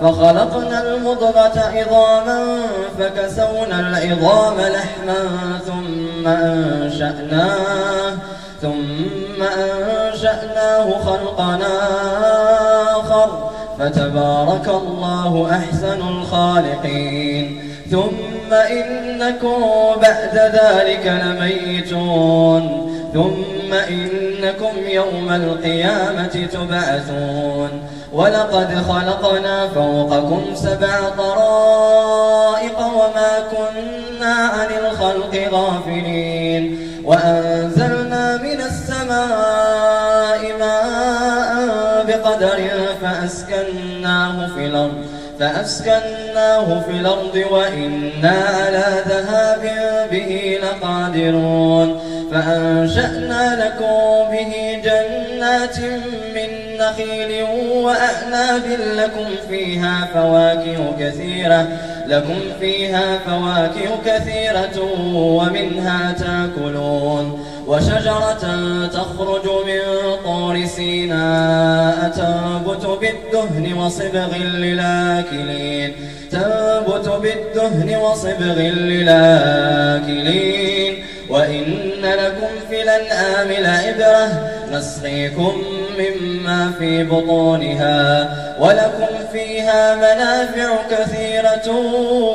فخلقنا المضغة عظاما فكسونا العظام لحما ثم أنشأناه ثم أنشأناه خلقنا آخر. فتبارك الله أحسن الخالقين. ثم إنكم بعد ذلك لميتون. ثم إنكم يوم القيامة تبعثون. ولقد خلقنا فوقكم سبع طرائق وما كنا عن الخلق غافلين. وأنزلنا من السماء ماء بقدر فأسكناه في الأرض فأسكناه في الأرض وإنا على ذهاب به لقادرون. فأنشأنا لكم به جنات نخيل وأعناب لكم فيها فواكه كثيرة لكم فيها فواكه كثيرة ومنها تاكلون. وشجرة تخرج من طور سيناء تنبت بالدهن وصبغ للآكلين تنبت بالدهن وصبغ للآكلين. وإن لكم في الأنعام لعبرة نسقيكم مما في بطونها ولكم فيها منافع كثيرة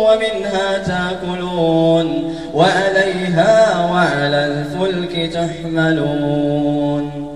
ومنها تاكلون وعليها وعلى الفلك تحملون.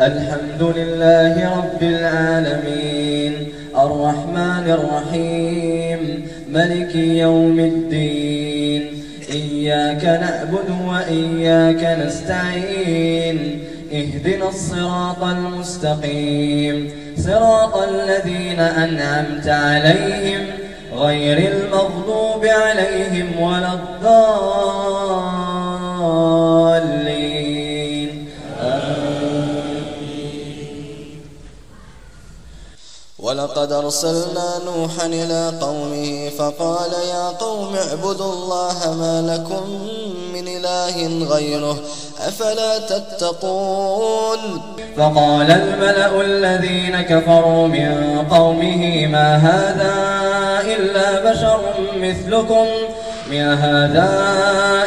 الحمد لله رب العالمين. الرحمن الرحيم. ملك يوم الدين. إياك نعبد وإياك نستعين. اهدنا الصراط المستقيم. صراط الذين أنعمت عليهم غير المغضوب عليهم ولا الضالين. ولقد أرسلنا نوحا إلى قومه فقال يا قوم اعبدوا الله ما لكم من إله غيره. أفلا تتقون؟ فقال الملأ الذين كفروا من قومه ما هذا إلا بشر مثلكم؟ ما هذا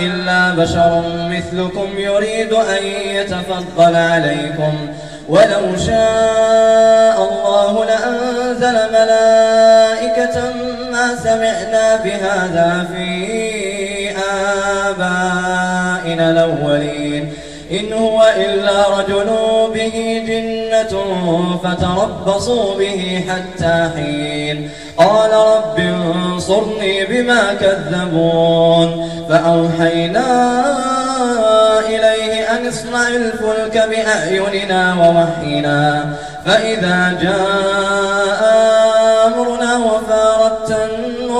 إلا بشر مثلكم يريد أن يتفضل عليكم. ولو شاء الله لأنزل ملائكة ما سمعنا بهذا في آبائنا. الأولين. إن هو إلا رجل به جنة فتربصوا به حتى حين. قال رب انصرني بما كذبون. فأوحينا إليه أن اصنع الفلك بأعيننا ووحينا. فإذا جاء أمرنا وفارت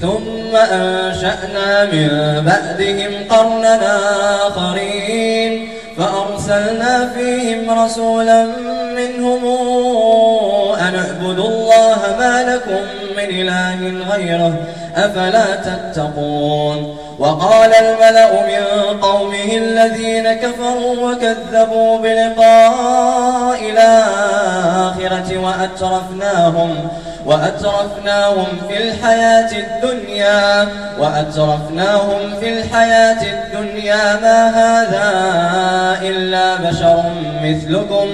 ثم أنشأنا من بعدهم قرننا آخرين فأرسلنا فيهم رسولا منهم أن اعبدوا الله ما لكم من إله غيره أفلا تتقون. وقال الملأ من قومه الذين كفروا وكذبوا بلقاء الآخرة وأترفناهم وأترفناهم في الحياة الدنيا وأترفناهم في الحياة الدنيا ما هذا إلا بشر مثلكم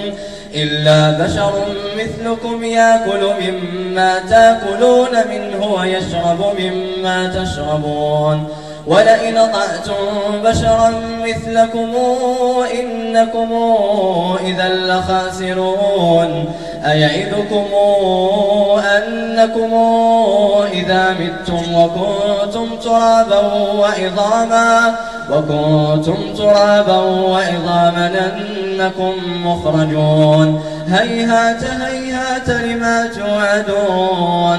إلا بشر مثلكم يأكل مما تأكلون منه ويشرب مما تشربون. ولئن طعتم بشرا مثلكم إنكم إذا لخاسرون. أيعدكم أنكم إذا متم وكنتم ترابا وعظاما وكنتم ترابا وعظاما أنكم مخرجون هيهات هيهات لما توعدون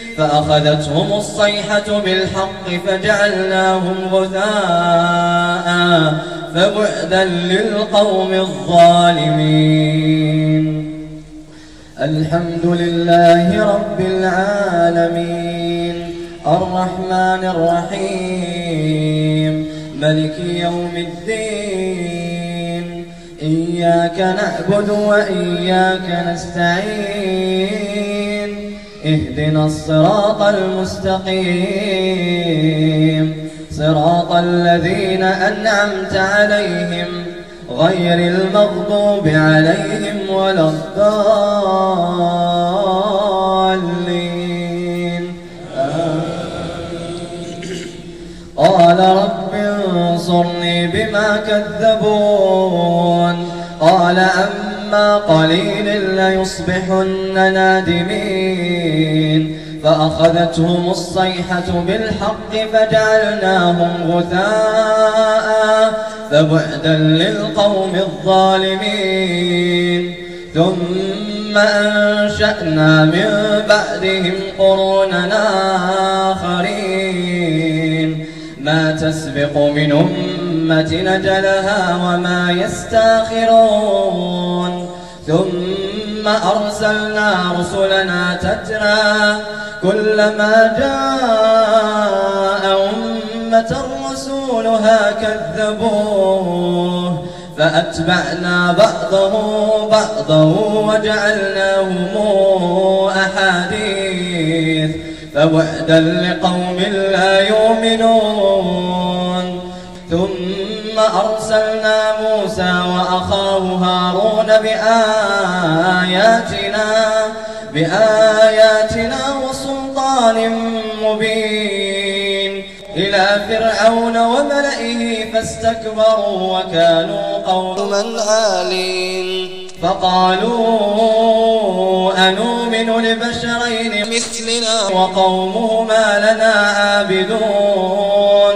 فأخذتهم الصيحة بالحق فجعلناهم غثاء فبعدا للقوم الظالمين. الحمد لله رب العالمين. الرحمن الرحيم. ملك يوم الدين. إياك نعبد وإياك نستعين. اهدنا الصراط المستقيم. صراط الذين أنعمت عليهم غير المغضوب عليهم ولا الضالين. قال رب انصرني بما كذبون. قال أما قليل ليصبحن نادمين. فأخذتهم الصيحة بالحق فجعلناهم غثاء فبعدا للقوم الظالمين. ثم أنشأنا من بعدهم قروننا آخرين. ما تسبق من أمة نجلها وما يستاخرون. ثم أرسلنا رسلنا تترى كلما جاء أمة رسولها كذبوه. فأتبعنا بعضه بعضا وجعلناهم أحاديث. فبعدا لقوم لا يؤمنون. أرسلنا موسى وأخاه هارون بآياتنا بآياتنا وسلطان مبين. إلى فرعون وملئه فاستكبروا وكانوا قوما عالين فقالوا أنؤمن لبشرين مثلنا وقومهما لنا عابدون؟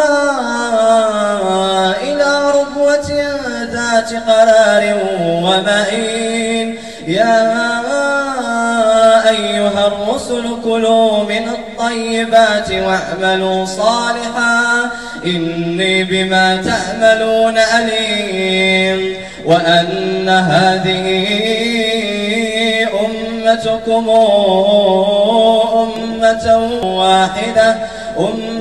ذات قرار ومعين يا أيها الرسل كلوا من الطيبات واعملوا صالحا. إني بما تعملون أليم. وأن هذه أمتكم أمة واحدة. أمة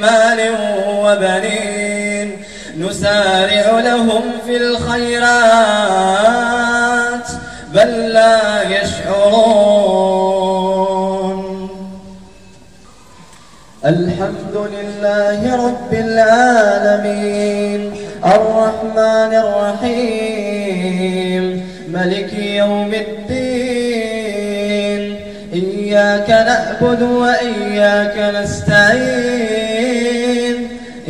مال وبنين. نسارع لهم في الخيرات بل لا يشعرون. الحمد لله رب العالمين الرحمن الرحيم ملك يوم الدين. إياك نعبد وإياك نستعين.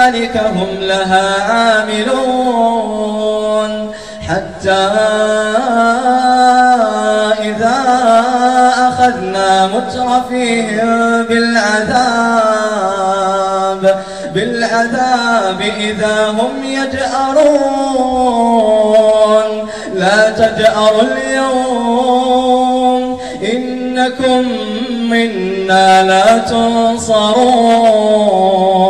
ذلك هم لها عاملون. حتى إذا أخذنا مترفيهم بالعذاب بالعذاب إذا هم يجأرون. لا تجأروا اليوم إنكم منا لا تنصرون.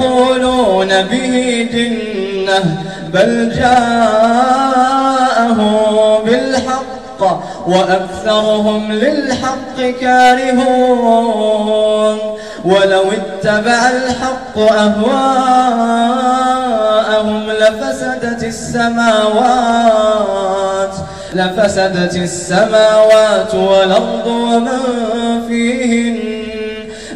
يقولون به جنة بل جاءه بالحق وأكثرهم للحق كارهون. ولو اتبع الحق أهواءهم لفسدت السماوات لفسدت السماوات والأرض ومن فيهن.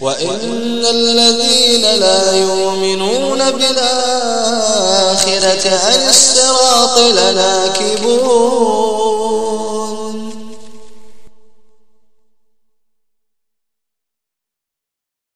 وإن الذين لا يؤمنون بالآخرة عن الصراط لناكبون.